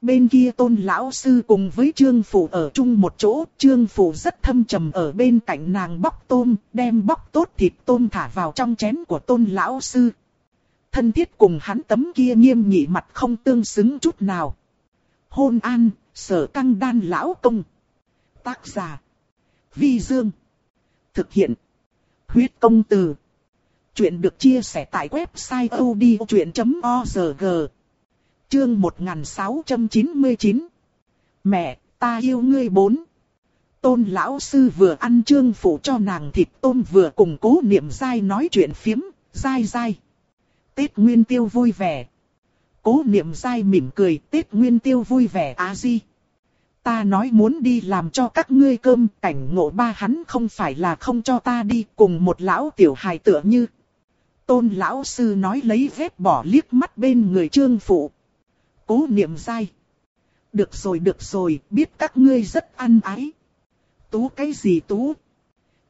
Bên kia tôn lão sư cùng với trương phủ ở chung một chỗ, trương phủ rất thâm trầm ở bên cạnh nàng bóc tôm, đem bóc tốt thịt tôm thả vào trong chén của tôn lão sư. Thân thiết cùng hắn tấm kia nghiêm nghị mặt không tương xứng chút nào. Hôn an, sở căng đan lão công. Tác giả. Vi Dương. Thực hiện. Huyết công từ. Chuyện được chia sẻ tại website odchuyện.org Chương 1699 Mẹ, ta yêu ngươi bốn. Tôn lão sư vừa ăn trương phủ cho nàng thịt tôm vừa cùng cố niệm dai nói chuyện phiếm, dai dai. Tết Nguyên Tiêu vui vẻ. Cố niệm dai mỉm cười, Tết Nguyên Tiêu vui vẻ á à di. Ta nói muốn đi làm cho các ngươi cơm, cảnh ngộ ba hắn không phải là không cho ta đi cùng một lão tiểu hài tựa như. Tôn lão sư nói lấy vết bỏ liếc mắt bên người trương phụ. Cố niệm dai. Được rồi được rồi, biết các ngươi rất ăn ái. Tú cái gì tú?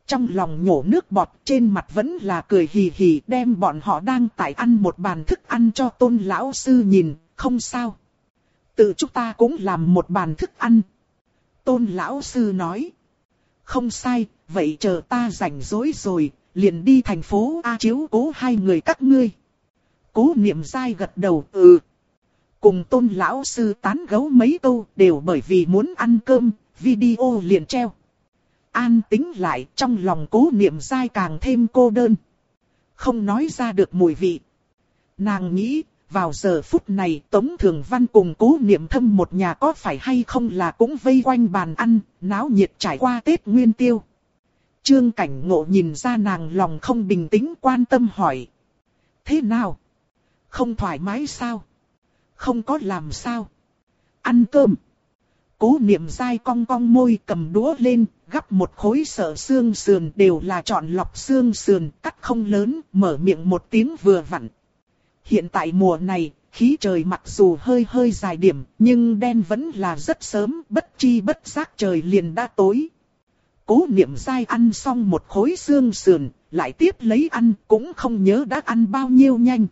Trong lòng nhổ nước bọt trên mặt vẫn là cười hì hì đem bọn họ đang tại ăn một bàn thức ăn cho tôn lão sư nhìn, không sao. Tự chúng ta cũng làm một bàn thức ăn. Tôn lão sư nói. Không sai, vậy chờ ta rảnh rỗi rồi, liền đi thành phố A chiếu cố hai người các ngươi. Cố niệm dai gật đầu, ừ. Cùng tôn lão sư tán gấu mấy câu đều bởi vì muốn ăn cơm, video liền treo. An tính lại trong lòng cố niệm dai càng thêm cô đơn. Không nói ra được mùi vị. Nàng nghĩ, vào giờ phút này Tống Thường Văn cùng cố niệm thâm một nhà có phải hay không là cũng vây quanh bàn ăn, náo nhiệt trải qua Tết Nguyên Tiêu. Trương Cảnh Ngộ nhìn ra nàng lòng không bình tĩnh quan tâm hỏi. Thế nào? Không thoải mái sao? Không có làm sao? Ăn cơm. Cố niệm dai cong cong môi cầm đũa lên, gắp một khối sợ xương sườn đều là chọn lọc xương sườn, cắt không lớn, mở miệng một tiếng vừa vặn. Hiện tại mùa này, khí trời mặc dù hơi hơi dài điểm, nhưng đen vẫn là rất sớm, bất chi bất giác trời liền đã tối. Cố niệm dai ăn xong một khối xương sườn, lại tiếp lấy ăn, cũng không nhớ đã ăn bao nhiêu nhanh.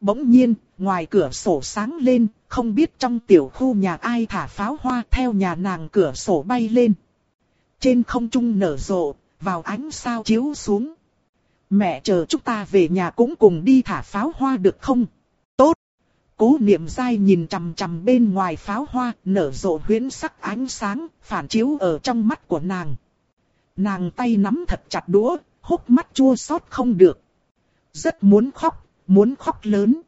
Bỗng nhiên, ngoài cửa sổ sáng lên, không biết trong tiểu khu nhà ai thả pháo hoa theo nhà nàng cửa sổ bay lên. Trên không trung nở rộ, vào ánh sao chiếu xuống. Mẹ chờ chúng ta về nhà cũng cùng đi thả pháo hoa được không? Tốt! Cố niệm dai nhìn chằm chằm bên ngoài pháo hoa, nở rộ huyến sắc ánh sáng, phản chiếu ở trong mắt của nàng. Nàng tay nắm thật chặt đũa, hốc mắt chua xót không được. Rất muốn khóc, muốn khóc lớn.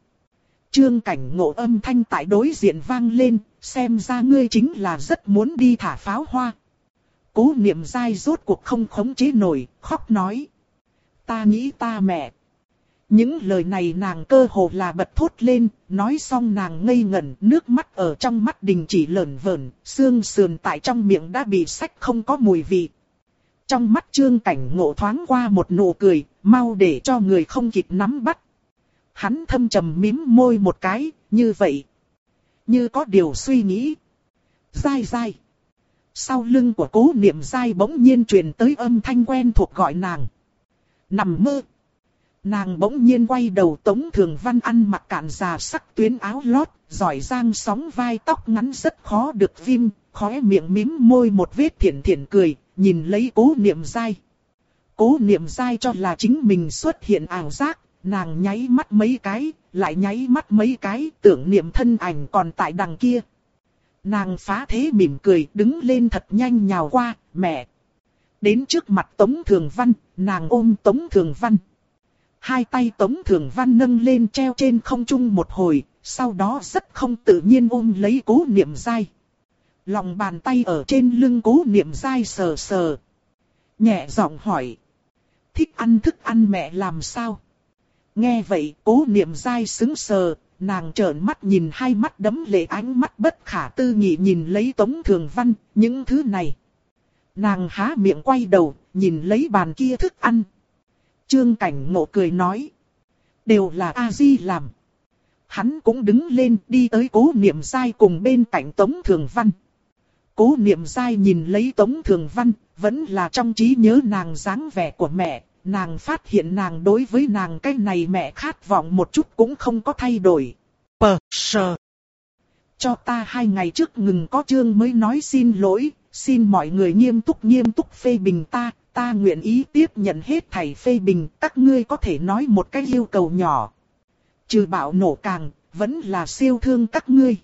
Trương cảnh ngộ âm thanh tại đối diện vang lên, xem ra ngươi chính là rất muốn đi thả pháo hoa. Cố niệm dai rốt cuộc không khống chế nổi, khóc nói. Ta nghĩ ta mẹ. Những lời này nàng cơ hồ là bật thốt lên, nói xong nàng ngây ngẩn, nước mắt ở trong mắt đình chỉ lởn vởn, xương sườn tại trong miệng đã bị sách không có mùi vị. Trong mắt trương cảnh ngộ thoáng qua một nụ cười, mau để cho người không kịp nắm bắt. Hắn thâm trầm mím môi một cái, như vậy. Như có điều suy nghĩ. Dai dai. Sau lưng của cố niệm dai bỗng nhiên truyền tới âm thanh quen thuộc gọi nàng. Nằm mơ. Nàng bỗng nhiên quay đầu tống thường văn ăn mặc cạn già sắc tuyến áo lót, giỏi giang sóng vai tóc ngắn rất khó được viêm, khóe miệng mím môi một vết thiện thiện cười, nhìn lấy cố niệm dai. Cố niệm dai cho là chính mình xuất hiện ảo giác, nàng nháy mắt mấy cái, lại nháy mắt mấy cái, tưởng niệm thân ảnh còn tại đằng kia. Nàng phá thế mỉm cười, đứng lên thật nhanh nhào qua, mẹ. Đến trước mặt Tống Thường Văn, nàng ôm Tống Thường Văn. Hai tay Tống Thường Văn nâng lên treo trên không trung một hồi, sau đó rất không tự nhiên ôm lấy cố niệm dai. Lòng bàn tay ở trên lưng cố niệm dai sờ sờ. Nhẹ giọng hỏi. Thích ăn thức ăn mẹ làm sao? Nghe vậy cố niệm dai sững sờ, nàng trợn mắt nhìn hai mắt đấm lệ ánh mắt bất khả tư nghị nhìn lấy Tống Thường Văn, những thứ này. Nàng há miệng quay đầu, nhìn lấy bàn kia thức ăn. Trương Cảnh Ngộ cười nói. Đều là A-di làm. Hắn cũng đứng lên đi tới cố niệm dai cùng bên cạnh Tống Thường Văn. Cố niệm dai nhìn lấy Tống Thường Văn, vẫn là trong trí nhớ nàng dáng vẻ của mẹ, nàng phát hiện nàng đối với nàng cái này mẹ khát vọng một chút cũng không có thay đổi. Pờ, sờ. Cho ta hai ngày trước ngừng có chương mới nói xin lỗi, xin mọi người nghiêm túc nghiêm túc phê bình ta, ta nguyện ý tiếp nhận hết thầy phê bình, các ngươi có thể nói một cái yêu cầu nhỏ. Trừ bạo nổ càng, vẫn là siêu thương các ngươi.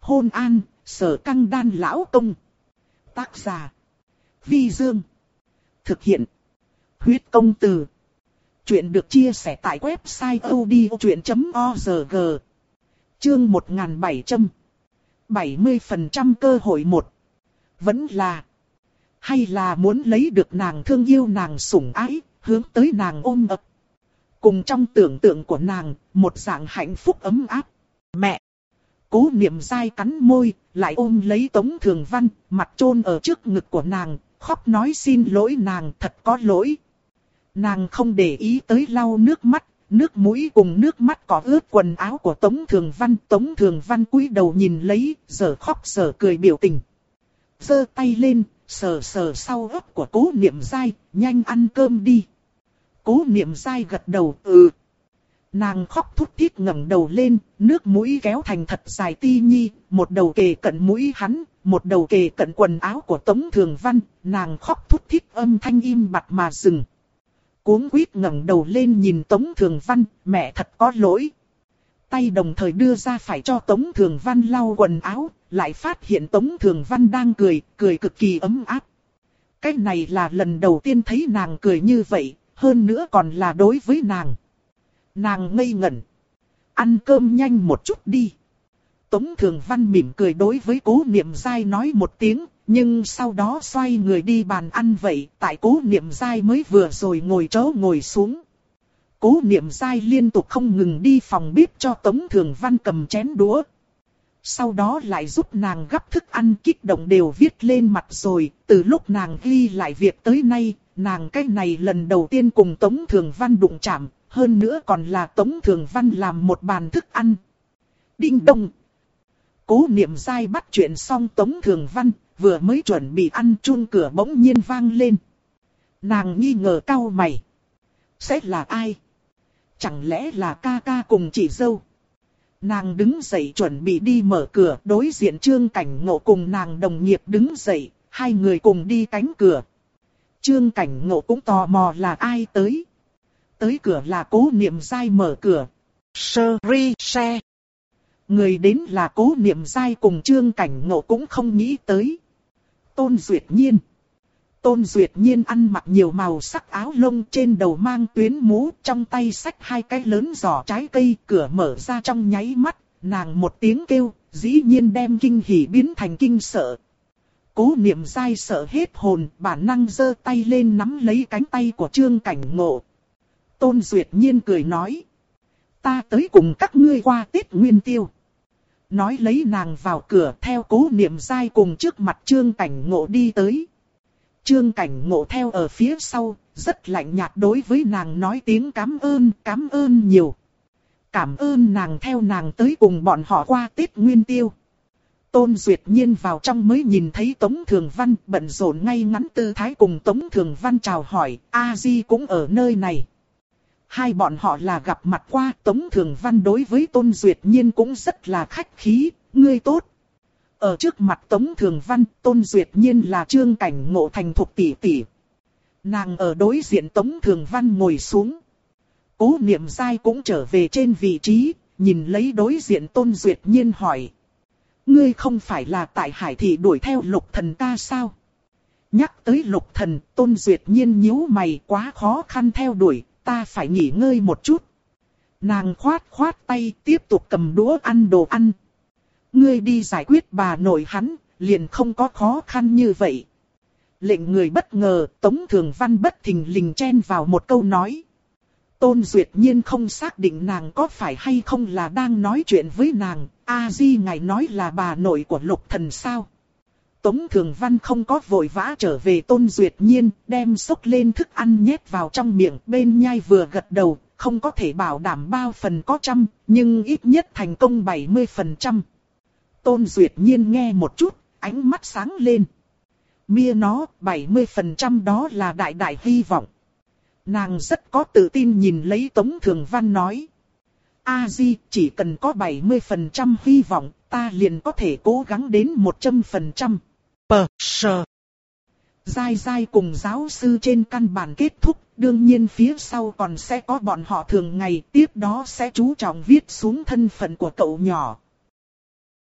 Hôn an, sở căng đan lão công. Tác giả. Vi Dương. Thực hiện. Huyết công từ. Chuyện được chia sẻ tại website odchuyện.org. Chương 1700. 70% cơ hội một. Vẫn là. Hay là muốn lấy được nàng thương yêu nàng sủng ái, hướng tới nàng ôm ập. Cùng trong tưởng tượng của nàng, một dạng hạnh phúc ấm áp. Mẹ! Cố niệm dai cắn môi, lại ôm lấy Tống Thường Văn, mặt chôn ở trước ngực của nàng, khóc nói xin lỗi nàng thật có lỗi. Nàng không để ý tới lau nước mắt, nước mũi cùng nước mắt có ướt quần áo của Tống Thường Văn. Tống Thường Văn cúi đầu nhìn lấy, giờ khóc giờ cười biểu tình. giơ tay lên, sờ sờ sau ấp của cố niệm dai, nhanh ăn cơm đi. Cố niệm dai gật đầu, ừ. Nàng khóc thút thít ngẩng đầu lên, nước mũi kéo thành thật dài ti nhi, một đầu kề cận mũi hắn, một đầu kề cận quần áo của Tống Thường Văn, nàng khóc thút thít âm thanh im bặt mà dừng. Cuống quýt ngẩng đầu lên nhìn Tống Thường Văn, mẹ thật có lỗi. Tay đồng thời đưa ra phải cho Tống Thường Văn lau quần áo, lại phát hiện Tống Thường Văn đang cười, cười cực kỳ ấm áp. Cái này là lần đầu tiên thấy nàng cười như vậy, hơn nữa còn là đối với nàng. Nàng ngây ngẩn. Ăn cơm nhanh một chút đi. Tống Thường Văn mỉm cười đối với cố niệm dai nói một tiếng, nhưng sau đó xoay người đi bàn ăn vậy, tại cố niệm dai mới vừa rồi ngồi chỗ ngồi xuống. Cố niệm dai liên tục không ngừng đi phòng bếp cho Tống Thường Văn cầm chén đũa. Sau đó lại giúp nàng gấp thức ăn kích động đều viết lên mặt rồi, từ lúc nàng ghi lại việc tới nay, nàng cái này lần đầu tiên cùng Tống Thường Văn đụng chạm, hơn nữa còn là Tống Thường Văn làm một bàn thức ăn. Đinh đông. Cố niệm dai bắt chuyện xong Tống Thường Văn, vừa mới chuẩn bị ăn chuông cửa bỗng nhiên vang lên. Nàng nghi ngờ cau mày. Sẽ là ai? Chẳng lẽ là ca ca cùng chị dâu? Nàng đứng dậy chuẩn bị đi mở cửa, đối diện trương cảnh ngộ cùng nàng đồng nghiệp đứng dậy, hai người cùng đi cánh cửa. Trương cảnh ngộ cũng tò mò là ai tới. Tới cửa là cố niệm dai mở cửa. Sơ ri xe. Người đến là cố niệm dai cùng trương cảnh ngộ cũng không nghĩ tới. Tôn Duyệt Nhiên. Tôn Duyệt Nhiên ăn mặc nhiều màu sắc áo lông trên đầu mang tuyến mũ, trong tay xách hai cái lớn giỏ trái cây, cửa mở ra trong nháy mắt, nàng một tiếng kêu, dĩ nhiên đem kinh hỉ biến thành kinh sợ. Cố niệm dai sợ hết hồn, bản năng giơ tay lên nắm lấy cánh tay của trương cảnh ngộ. Tôn Duyệt Nhiên cười nói. Ta tới cùng các ngươi qua Tết Nguyên Tiêu. Nói lấy nàng vào cửa theo cố niệm dai cùng trước mặt trương cảnh ngộ đi tới. Trương cảnh ngộ theo ở phía sau, rất lạnh nhạt đối với nàng nói tiếng cảm ơn, cảm ơn nhiều. Cảm ơn nàng theo nàng tới cùng bọn họ qua Tết Nguyên Tiêu. Tôn Duyệt Nhiên vào trong mới nhìn thấy Tống Thường Văn bận rộn ngay ngắn tư thái cùng Tống Thường Văn chào hỏi, A-di cũng ở nơi này. Hai bọn họ là gặp mặt qua Tống Thường Văn đối với Tôn Duyệt Nhiên cũng rất là khách khí, ngươi tốt. Ở trước mặt Tống Thường Văn, Tôn Duyệt Nhiên là trương cảnh ngộ thành thuộc tỷ tỷ. Nàng ở đối diện Tống Thường Văn ngồi xuống. Cố niệm dai cũng trở về trên vị trí, nhìn lấy đối diện Tôn Duyệt Nhiên hỏi. Ngươi không phải là tại hải thị đuổi theo lục thần ca sao? Nhắc tới lục thần, Tôn Duyệt Nhiên nhíu mày quá khó khăn theo đuổi, ta phải nghỉ ngơi một chút. Nàng khoát khoát tay tiếp tục cầm đũa ăn đồ ăn. Ngươi đi giải quyết bà nội hắn, liền không có khó khăn như vậy. Lệnh người bất ngờ, Tống Thường Văn bất thình lình chen vào một câu nói. Tôn Duyệt Nhiên không xác định nàng có phải hay không là đang nói chuyện với nàng, A Di ngài nói là bà nội của lục thần sao. Tống Thường Văn không có vội vã trở về Tôn Duyệt Nhiên, đem xúc lên thức ăn nhét vào trong miệng, bên nhai vừa gật đầu, không có thể bảo đảm bao phần có trăm, nhưng ít nhất thành công 70%. Tôn Duyệt Nhiên nghe một chút, ánh mắt sáng lên. Mia nó, 70% đó là đại đại hy vọng. Nàng rất có tự tin nhìn lấy Tống Thường Văn nói. A Di, chỉ cần có 70% hy vọng, ta liền có thể cố gắng đến 100%. Pờ, sờ. Giai Giai cùng giáo sư trên căn bản kết thúc, đương nhiên phía sau còn sẽ có bọn họ thường ngày, tiếp đó sẽ chú trọng viết xuống thân phận của cậu nhỏ.